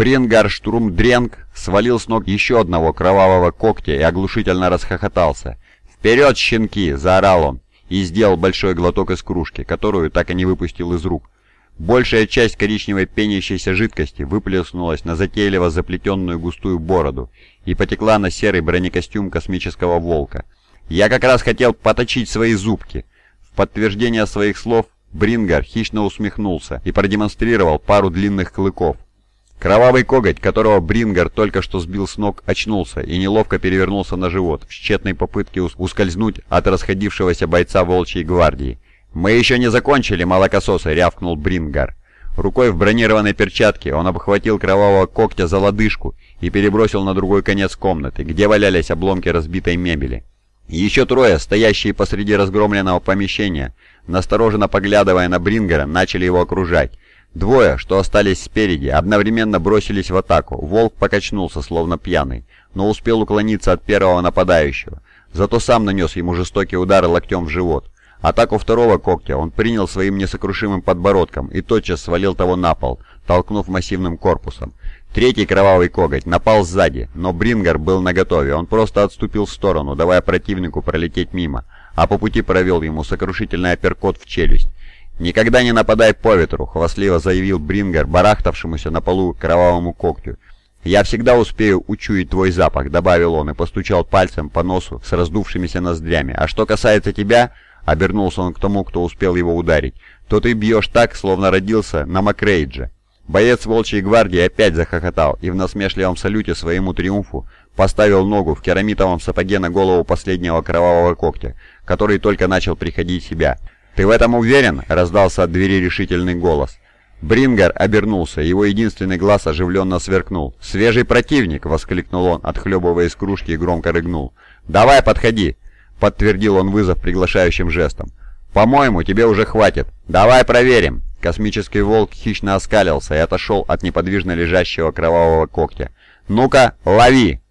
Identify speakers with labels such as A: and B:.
A: Брингар Штурмдренг свалил с ног еще одного кровавого когтя и оглушительно расхохотался. «Вперед, щенки!» — заорал он и сделал большой глоток из кружки, которую так и не выпустил из рук. Большая часть коричневой пенящейся жидкости выплеснулась на затейливо заплетенную густую бороду и потекла на серый бронекостюм космического волка. «Я как раз хотел поточить свои зубки!» В подтверждение своих слов Брингар хищно усмехнулся и продемонстрировал пару длинных клыков. Кровавый коготь, которого Брингар только что сбил с ног, очнулся и неловко перевернулся на живот в тщетной попытке ускользнуть от расходившегося бойца Волчьей гвардии. «Мы еще не закончили, молокососы!» — рявкнул Брингар. Рукой в бронированной перчатке он обхватил кровавого когтя за лодыжку и перебросил на другой конец комнаты, где валялись обломки разбитой мебели. Еще трое, стоящие посреди разгромленного помещения, настороженно поглядывая на Брингера, начали его окружать. Двое, что остались спереди, одновременно бросились в атаку. Волк покачнулся, словно пьяный, но успел уклониться от первого нападающего. Зато сам нанес ему жестокий удар локтем в живот. Атаку второго когтя он принял своим несокрушимым подбородком и тотчас свалил того на пол, толкнув массивным корпусом. Третий кровавый коготь напал сзади, но Брингер был наготове, он просто отступил в сторону, давая противнику пролететь мимо, а по пути провел ему сокрушительный апперкот в челюсть. «Никогда не нападай по ветру», — хвастливо заявил Брингер, барахтавшемуся на полу кровавому когтю. «Я всегда успею учуять твой запах», — добавил он и постучал пальцем по носу с раздувшимися ноздрями. «А что касается тебя...» Обернулся он к тому, кто успел его ударить. «То ты бьешь так, словно родился на Макрейдже». Боец Волчьей гвардии опять захохотал и в насмешливом салюте своему триумфу поставил ногу в керамитовом сапоге на голову последнего кровавого когтя, который только начал приходить в себя. «Ты в этом уверен?» — раздался от двери решительный голос. Брингер обернулся, его единственный глаз оживленно сверкнул. «Свежий противник!» — воскликнул он, отхлебывая из кружки и громко рыгнул. «Давай, подходи!» Подтвердил он вызов приглашающим жестом. «По-моему, тебе уже хватит. Давай проверим!» Космический волк хищно оскалился и отошел от неподвижно лежащего кровавого когтя. «Ну-ка, лови!»